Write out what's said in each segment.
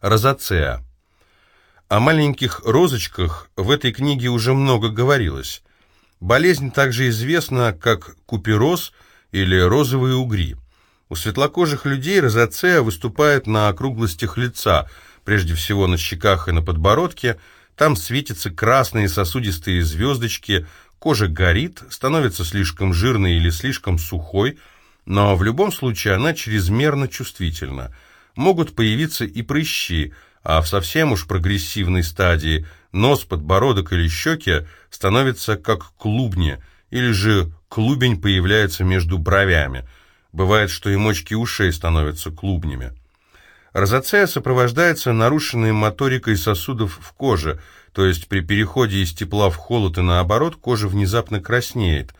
розацеа. О маленьких розочках в этой книге уже много говорилось. Болезнь также известна как купероз или розовые угри. У светлокожих людей розацея выступает на округлостях лица, прежде всего на щеках и на подбородке, там светятся красные сосудистые звездочки, кожа горит, становится слишком жирной или слишком сухой, но в любом случае она чрезмерно чувствительна. Могут появиться и прыщи, а в совсем уж прогрессивной стадии нос, подбородок или щеки становятся как клубни, или же клубень появляется между бровями. Бывает, что и мочки ушей становятся клубнями. Розацея сопровождается нарушенной моторикой сосудов в коже, то есть при переходе из тепла в холод и наоборот кожа внезапно краснеет.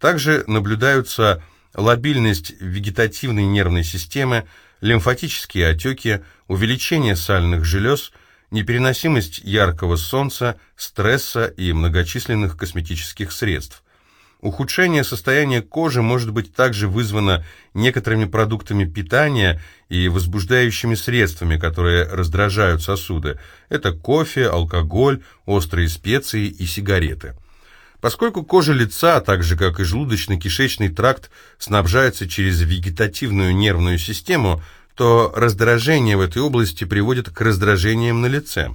Также наблюдаются лобильность вегетативной нервной системы, лимфатические отеки, увеличение сальных желез, непереносимость яркого солнца, стресса и многочисленных косметических средств. Ухудшение состояния кожи может быть также вызвано некоторыми продуктами питания и возбуждающими средствами, которые раздражают сосуды. Это кофе, алкоголь, острые специи и сигареты. Поскольку кожа лица, так же как и желудочно-кишечный тракт, снабжается через вегетативную нервную систему, то раздражение в этой области приводит к раздражениям на лице.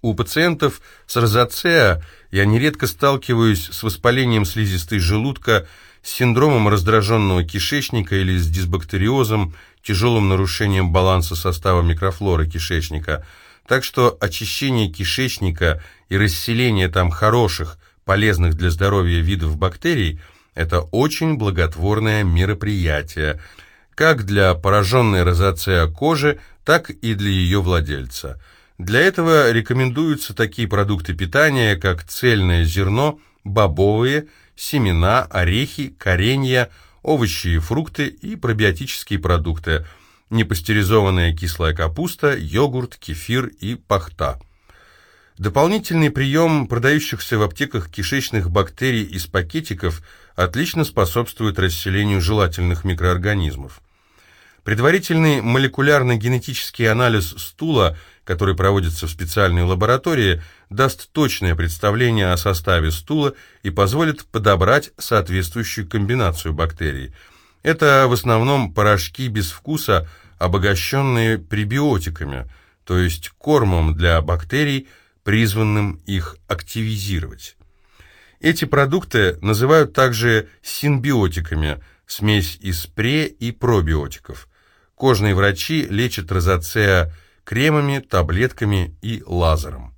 У пациентов с розацеа я нередко сталкиваюсь с воспалением слизистой желудка, с синдромом раздраженного кишечника или с дисбактериозом, тяжелым нарушением баланса состава микрофлоры кишечника. Так что очищение кишечника и расселение там хороших, полезных для здоровья видов бактерий – это очень благотворное мероприятие, как для пораженной розацеа кожи, так и для ее владельца – для этого рекомендуются такие продукты питания, как цельное зерно, бобовые, семена, орехи, коренья, овощи и фрукты и пробиотические продукты, непастеризованная кислая капуста, йогурт, кефир и пахта. Дополнительный прием продающихся в аптеках кишечных бактерий из пакетиков отлично способствует расселению желательных микроорганизмов. Предварительный молекулярно-генетический анализ стула – который проводится в специальной лаборатории, даст точное представление о составе стула и позволит подобрать соответствующую комбинацию бактерий. Это в основном порошки без вкуса, обогащенные пребиотиками, то есть кормом для бактерий, призванным их активизировать. Эти продукты называют также синбиотиками, смесь из пре- и пробиотиков. Кожные врачи лечат розацеа кремами, таблетками и лазером.